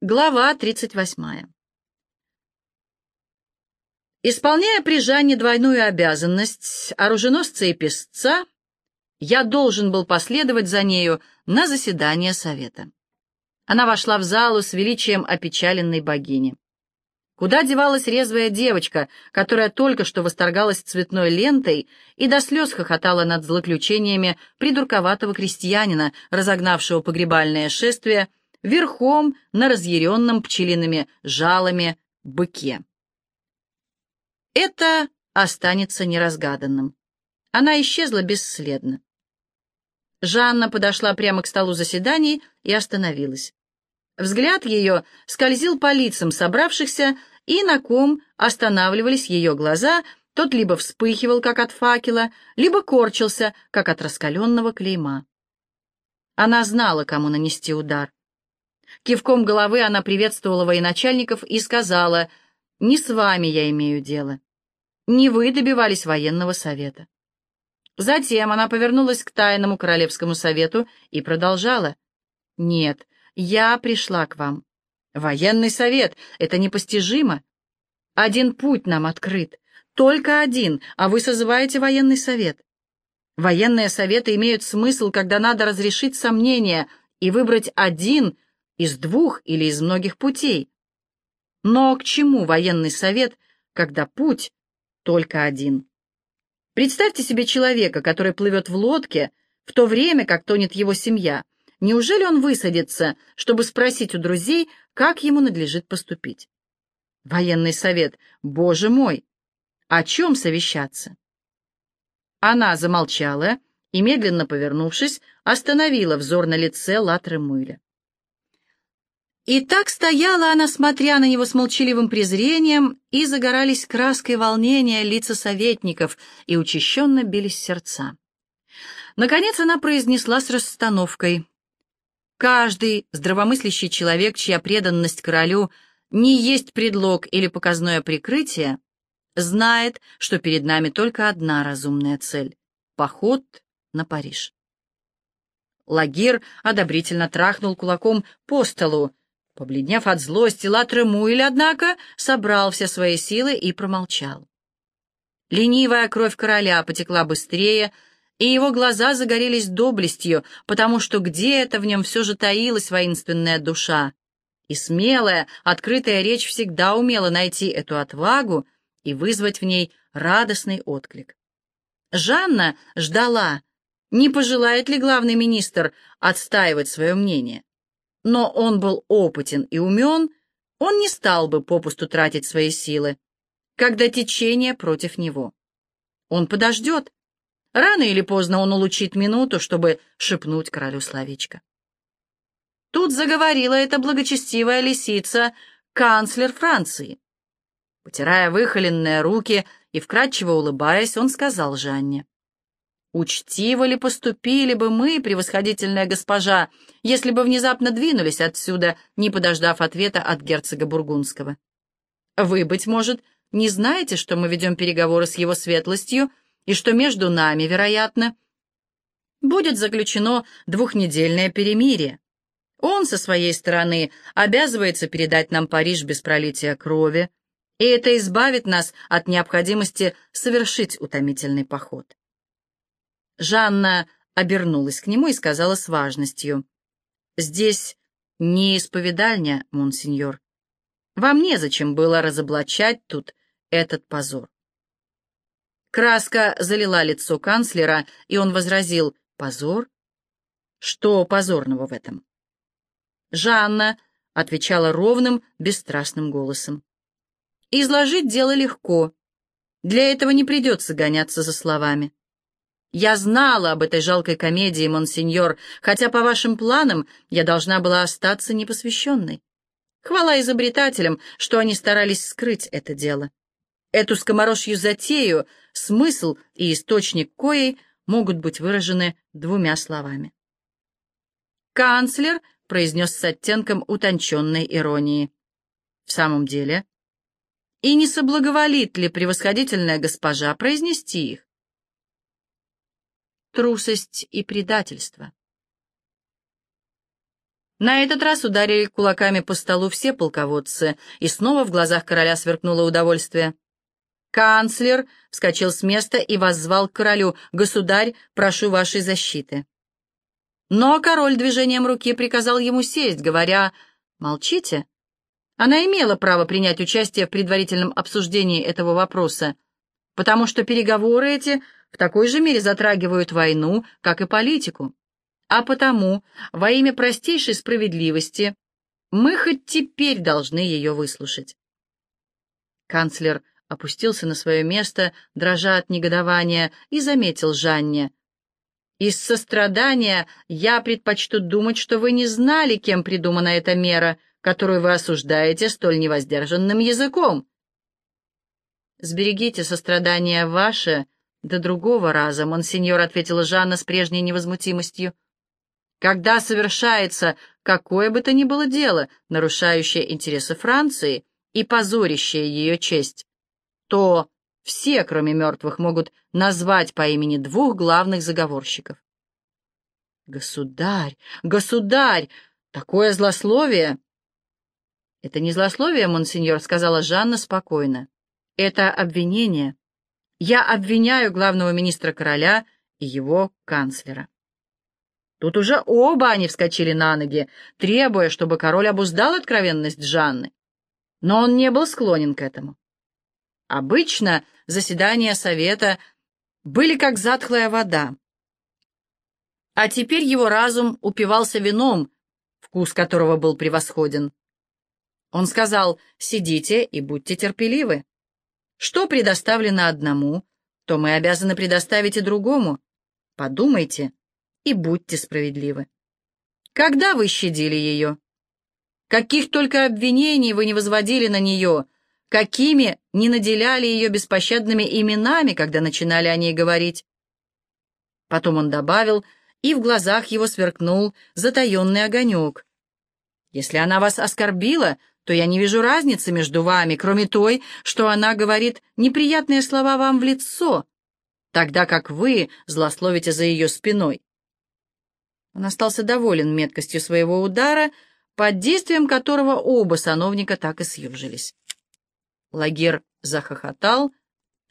Глава 38. Исполняя при Жанне двойную обязанность оруженосца и песца, я должен был последовать за нею на заседание совета. Она вошла в залу с величием опечаленной богини. Куда девалась резвая девочка, которая только что восторгалась цветной лентой и до слез хохотала над злоключениями придурковатого крестьянина, разогнавшего погребальное шествие верхом на разъяренном пчелиными жалами быке. Это останется неразгаданным. Она исчезла бесследно. Жанна подошла прямо к столу заседаний и остановилась. Взгляд ее скользил по лицам собравшихся, и на ком останавливались ее глаза, тот либо вспыхивал, как от факела, либо корчился, как от раскаленного клейма. Она знала, кому нанести удар. Кивком головы она приветствовала военачальников и сказала, «Не с вами я имею дело. Не вы добивались военного совета». Затем она повернулась к тайному королевскому совету и продолжала, «Нет, я пришла к вам. Военный совет — это непостижимо. Один путь нам открыт, только один, а вы созываете военный совет. Военные советы имеют смысл, когда надо разрешить сомнения и выбрать один — из двух или из многих путей. Но к чему военный совет, когда путь только один? Представьте себе человека, который плывет в лодке, в то время как тонет его семья. Неужели он высадится, чтобы спросить у друзей, как ему надлежит поступить? Военный совет, боже мой, о чем совещаться? Она замолчала и, медленно повернувшись, остановила взор на лице Латры Мыля. И так стояла она, смотря на него с молчаливым презрением, и загорались краской волнения лица советников, и учащенно бились сердца. Наконец она произнесла с расстановкой. «Каждый здравомыслящий человек, чья преданность королю не есть предлог или показное прикрытие, знает, что перед нами только одна разумная цель — поход на Париж». Лагир одобрительно трахнул кулаком по столу, Побледнев от злости, Латремуэль, однако, собрал все свои силы и промолчал. Ленивая кровь короля потекла быстрее, и его глаза загорелись доблестью, потому что где это в нем все же таилась воинственная душа. И смелая, открытая речь всегда умела найти эту отвагу и вызвать в ней радостный отклик. Жанна ждала, не пожелает ли главный министр отстаивать свое мнение но он был опытен и умен, он не стал бы попусту тратить свои силы, когда течение против него. Он подождет. Рано или поздно он улучит минуту, чтобы шепнуть королю словечко. Тут заговорила эта благочестивая лисица, канцлер Франции. Потирая выхоленные руки и вкрадчиво улыбаясь, он сказал Жанне. Учтиво ли поступили бы мы, превосходительная госпожа, если бы внезапно двинулись отсюда, не подождав ответа от герцога Бургундского? Вы, быть может, не знаете, что мы ведем переговоры с его светлостью, и что между нами, вероятно, будет заключено двухнедельное перемирие. Он, со своей стороны, обязывается передать нам Париж без пролития крови, и это избавит нас от необходимости совершить утомительный поход. Жанна обернулась к нему и сказала с важностью. «Здесь не исповедальня, монсеньор. Вам незачем было разоблачать тут этот позор». Краска залила лицо канцлера, и он возразил «Позор? Что позорного в этом?» Жанна отвечала ровным, бесстрастным голосом. «Изложить дело легко. Для этого не придется гоняться за словами. Я знала об этой жалкой комедии, монсеньор, хотя по вашим планам я должна была остаться непосвященной. Хвала изобретателям, что они старались скрыть это дело. Эту скоморожью затею, смысл и источник коей могут быть выражены двумя словами. Канцлер произнес с оттенком утонченной иронии. В самом деле? И не соблаговолит ли превосходительная госпожа произнести их? Трусость и предательство. На этот раз ударили кулаками по столу все полководцы, и снова в глазах короля сверкнуло удовольствие. Канцлер вскочил с места и воззвал к королю. «Государь, прошу вашей защиты». Но король движением руки приказал ему сесть, говоря «Молчите». Она имела право принять участие в предварительном обсуждении этого вопроса, потому что переговоры эти в такой же мере затрагивают войну, как и политику. А потому, во имя простейшей справедливости, мы хоть теперь должны ее выслушать. Канцлер опустился на свое место, дрожа от негодования, и заметил Жанне. «Из сострадания я предпочту думать, что вы не знали, кем придумана эта мера, которую вы осуждаете столь невоздержанным языком. Сберегите сострадание ваше до другого раза, монсеньор, — ответила Жанна с прежней невозмутимостью. Когда совершается какое бы то ни было дело, нарушающее интересы Франции и позорящее ее честь, то все, кроме мертвых, могут назвать по имени двух главных заговорщиков. «Государь! Государь! Такое злословие!» «Это не злословие, монсеньор», — сказала Жанна спокойно. «Это обвинение. Я обвиняю главного министра короля и его канцлера». Тут уже оба они вскочили на ноги, требуя, чтобы король обуздал откровенность Жанны. Но он не был склонен к этому. Обычно заседания совета были как затхлая вода. А теперь его разум упивался вином, вкус которого был превосходен. Он сказал, сидите и будьте терпеливы. Что предоставлено одному, то мы обязаны предоставить и другому. Подумайте и будьте справедливы. Когда вы щадили ее? Каких только обвинений вы не возводили на нее — какими не наделяли ее беспощадными именами, когда начинали о ней говорить. Потом он добавил, и в глазах его сверкнул затаенный огонек. «Если она вас оскорбила, то я не вижу разницы между вами, кроме той, что она говорит неприятные слова вам в лицо, тогда как вы злословите за ее спиной». Он остался доволен меткостью своего удара, под действием которого оба сановника так и съежились. Лагер захохотал,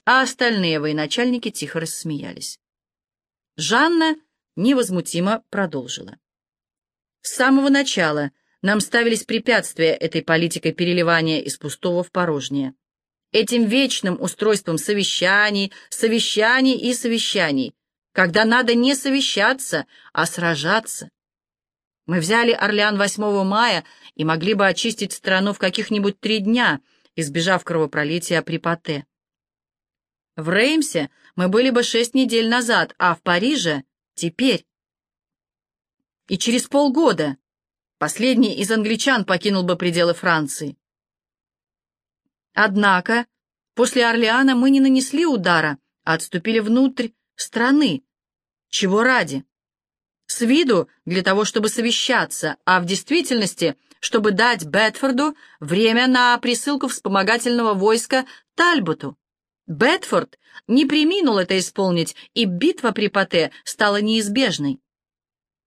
а остальные военачальники тихо рассмеялись. Жанна невозмутимо продолжила. С самого начала нам ставились препятствия этой политикой переливания из пустого в порожнее. Этим вечным устройством совещаний, совещаний и совещаний, когда надо не совещаться, а сражаться. Мы взяли Орлеан 8 мая и могли бы очистить страну в каких-нибудь три дня — избежав кровопролития при Пате. В Реймсе мы были бы шесть недель назад, а в Париже — теперь. И через полгода последний из англичан покинул бы пределы Франции. Однако после Орлеана мы не нанесли удара, а отступили внутрь страны. Чего ради? С виду для того, чтобы совещаться, а в действительности чтобы дать Бетфорду время на присылку вспомогательного войска Тальботу. Бетфорд не приминул это исполнить, и битва при Пате стала неизбежной.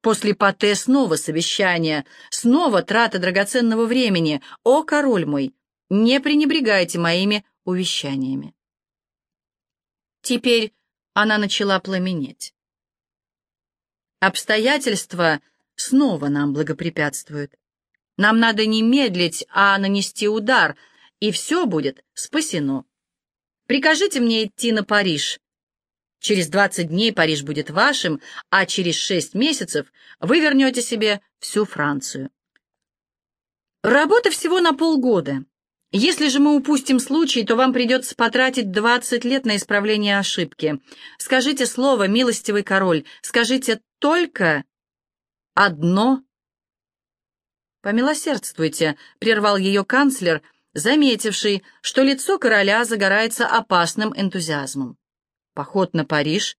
После Пате снова совещание, снова трата драгоценного времени. О, король мой, не пренебрегайте моими увещаниями. Теперь она начала пламенеть. Обстоятельства снова нам благопрепятствуют. Нам надо не медлить, а нанести удар, и все будет спасено. Прикажите мне идти на Париж. Через двадцать дней Париж будет вашим, а через шесть месяцев вы вернете себе всю Францию. Работа всего на полгода. Если же мы упустим случай, то вам придется потратить двадцать лет на исправление ошибки. Скажите слово, милостивый король, скажите только одно «Помилосердствуйте», — прервал ее канцлер, заметивший, что лицо короля загорается опасным энтузиазмом. «Поход на Париж?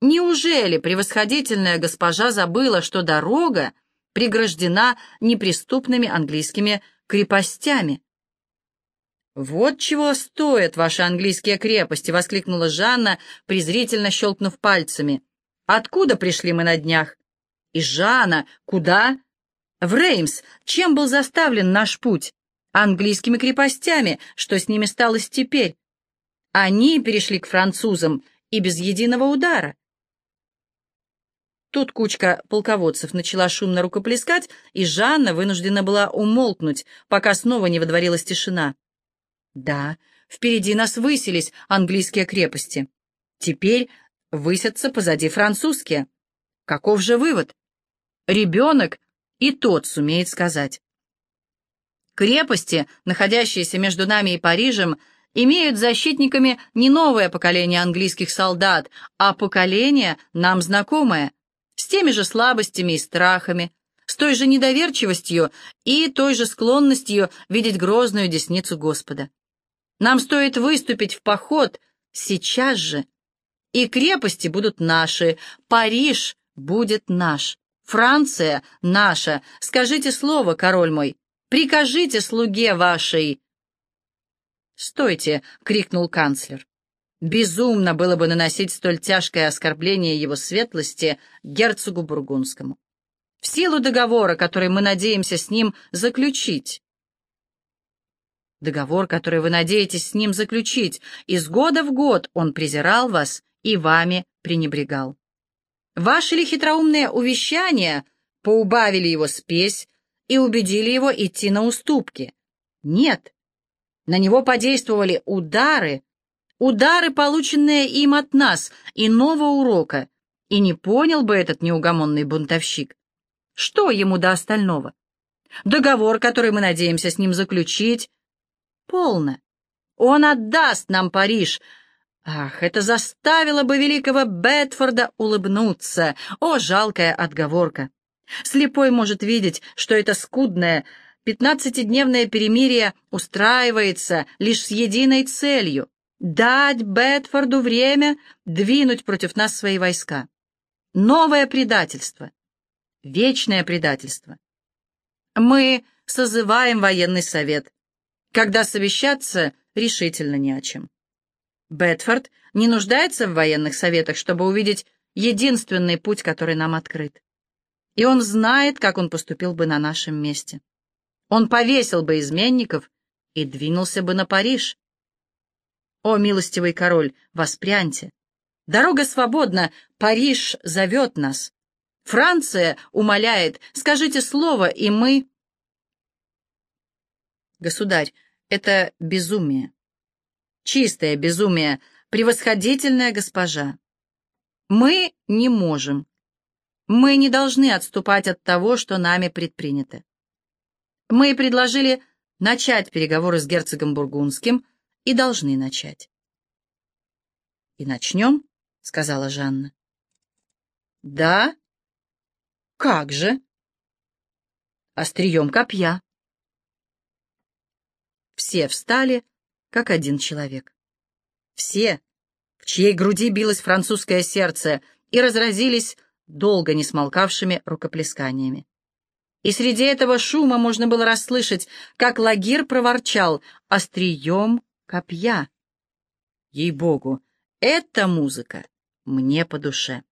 Неужели превосходительная госпожа забыла, что дорога преграждена неприступными английскими крепостями?» «Вот чего стоят ваши английские крепости!» — воскликнула Жанна, презрительно щелкнув пальцами. «Откуда пришли мы на днях?» «И Жанна, куда?» В Реймс чем был заставлен наш путь? Английскими крепостями, что с ними сталось теперь? Они перешли к французам и без единого удара. Тут кучка полководцев начала шумно рукоплескать, и Жанна вынуждена была умолкнуть, пока снова не водворилась тишина. Да, впереди нас высились английские крепости. Теперь высятся позади французские. Каков же вывод? Ребенок и тот сумеет сказать. Крепости, находящиеся между нами и Парижем, имеют защитниками не новое поколение английских солдат, а поколение нам знакомое, с теми же слабостями и страхами, с той же недоверчивостью и той же склонностью видеть грозную десницу Господа. Нам стоит выступить в поход сейчас же, и крепости будут наши, Париж будет наш, Франция наша. Скажите слово, король мой, прикажите слуге вашей. «Стойте!» — крикнул канцлер. Безумно было бы наносить столь тяжкое оскорбление его светлости герцогу Бургундскому. В силу договора, который мы надеемся с ним заключить. Договор, который вы надеетесь с ним заключить. Из года в год он презирал вас и вами пренебрегал. Ваши ли хитроумные увещания поубавили его спесь и убедили его идти на уступки? Нет. На него подействовали удары, удары, полученные им от нас, иного урока, и не понял бы этот неугомонный бунтовщик. Что ему до остального? Договор, который мы надеемся с ним заключить, полно. Он отдаст нам Париж. Ах, это заставило бы великого Бетфорда улыбнуться. О, жалкая отговорка. Слепой может видеть, что это скудное, пятнадцатидневное перемирие устраивается лишь с единой целью дать Бетфорду время двинуть против нас свои войска. Новое предательство, вечное предательство. Мы созываем военный совет, когда совещаться решительно не о чем. Бетфорд не нуждается в военных советах, чтобы увидеть единственный путь, который нам открыт. И он знает, как он поступил бы на нашем месте. Он повесил бы изменников и двинулся бы на Париж. О, милостивый король, воспряньте! Дорога свободна, Париж зовет нас. Франция умоляет, скажите слово, и мы... Государь, это безумие. Чистое безумие, превосходительная госпожа. Мы не можем. Мы не должны отступать от того, что нами предпринято. Мы предложили начать переговоры с герцогом Бургундским, и должны начать. «И начнем?» — сказала Жанна. «Да? Как же?» «Острием копья». Все встали, как один человек. Все, в чьей груди билось французское сердце, и разразились долго не смолкавшими рукоплесканиями. И среди этого шума можно было расслышать, как Лагир проворчал «Острием копья. Ей-богу, эта музыка мне по душе.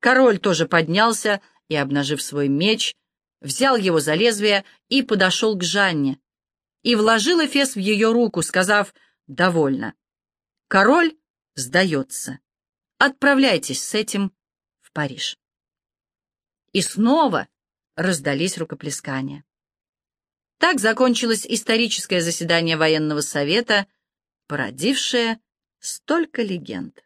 Король тоже поднялся и, обнажив свой меч, взял его за лезвие и подошел к Жанне, и вложил Эфес в ее руку, сказав «довольно». Король сдается. Отправляйтесь с этим в Париж. И снова раздались рукоплескания. Так закончилось историческое заседание военного совета, породившее столько легенд.